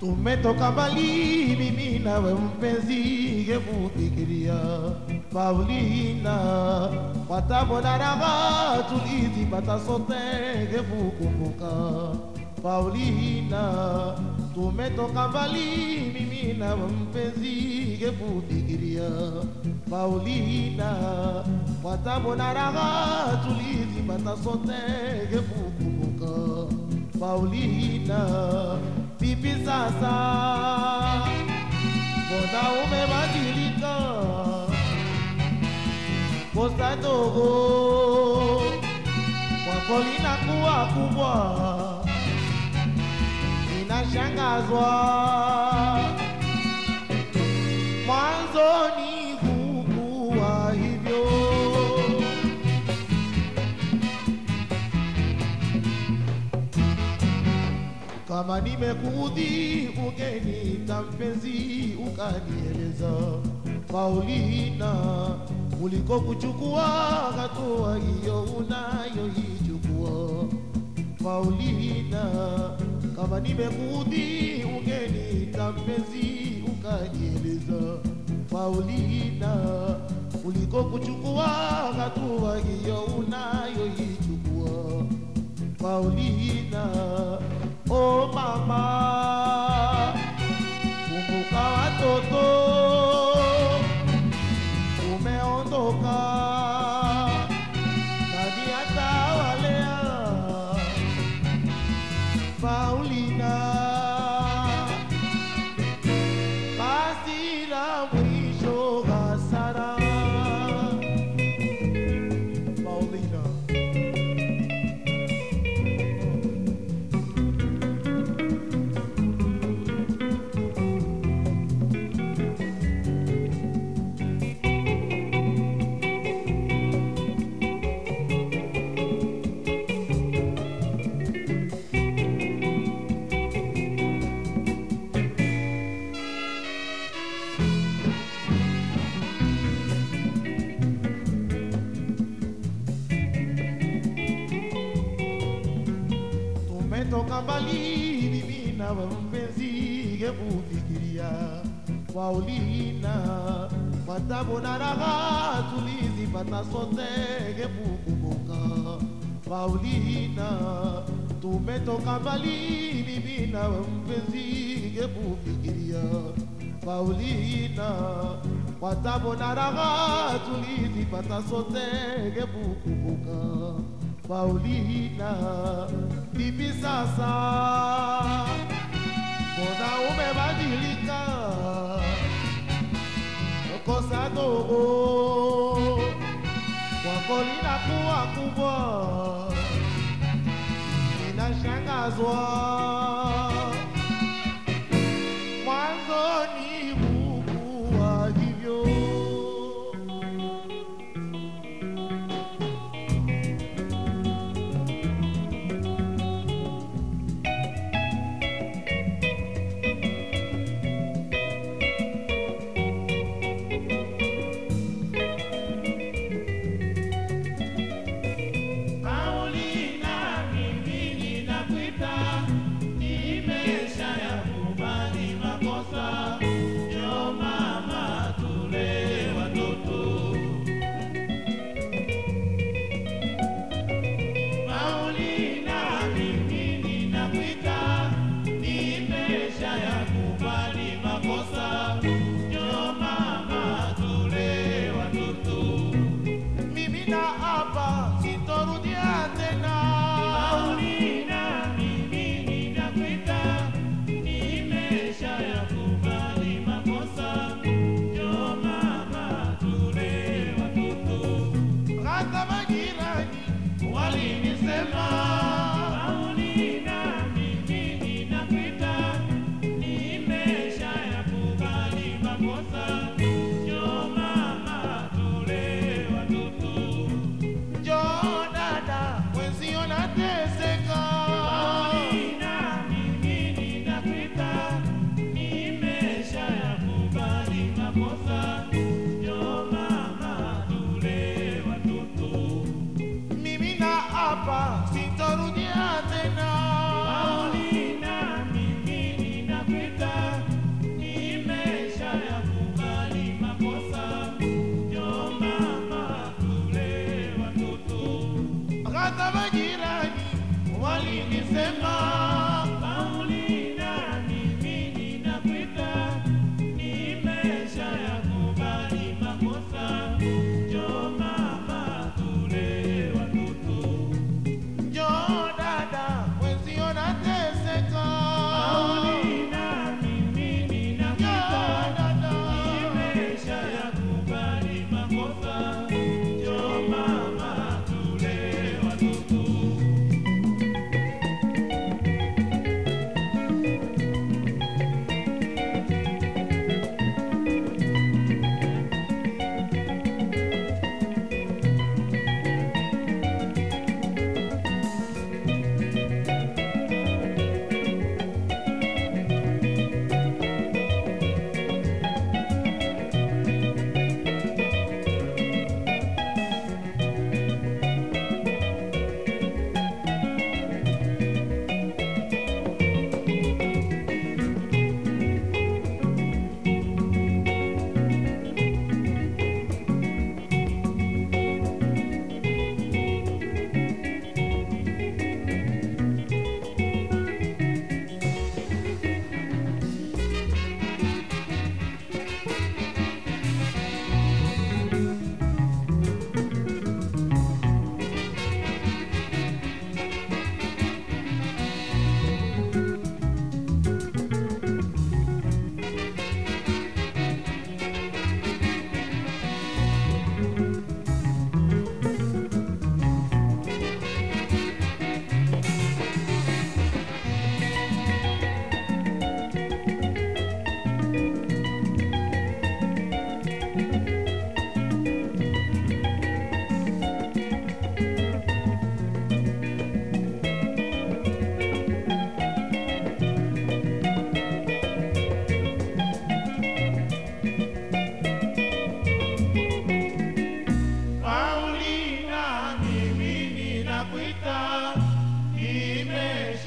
Tumetoka mbali mimi nawe mpenzi, hebu Paulina, kwa tabu na raha tulizipata sote, hebu kumbuka. Paulina, tumetoka mbali mimi nawe mpenzi, hebu fikiria Paulina, kwa tabu na raha tulizipata sote, hebu kumbuka Paulina, vipi sasa? Mbona umebadilika? Kosa dogo kwako linakuwa kubwa, inashangazwa. Mwanzoni Kama nimekuudhi ugeni mpenzi, ukanieleza. Paulina, kuliko kuchukua hatua hiyo unayoichukua. Paulina. Kama nimekuudhi ugeni mpenzi, ukanieleza. Paulina, kuliko kuchukua hatua hiyo unayoichukua. Paulina, oh mama, kumbuka watoto. Umeondoka, nani atawalea? Paulina, basi la mwisho Paulina, kwa tabu na raha tulizipata sote, hebu kumbuka Paulina, tumetoka mbali mimi na wewe mpenzi, hebu fikiria Paulina, kwa tabu na raha tulizipata sote, hebu kumbuka Paulina, vipi sasa? Mbona umebadilika? Kosa dogo kwako linakuwa kubwa, inashangazwa. Mwanzoni Nossa.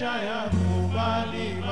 Jaya Mubali.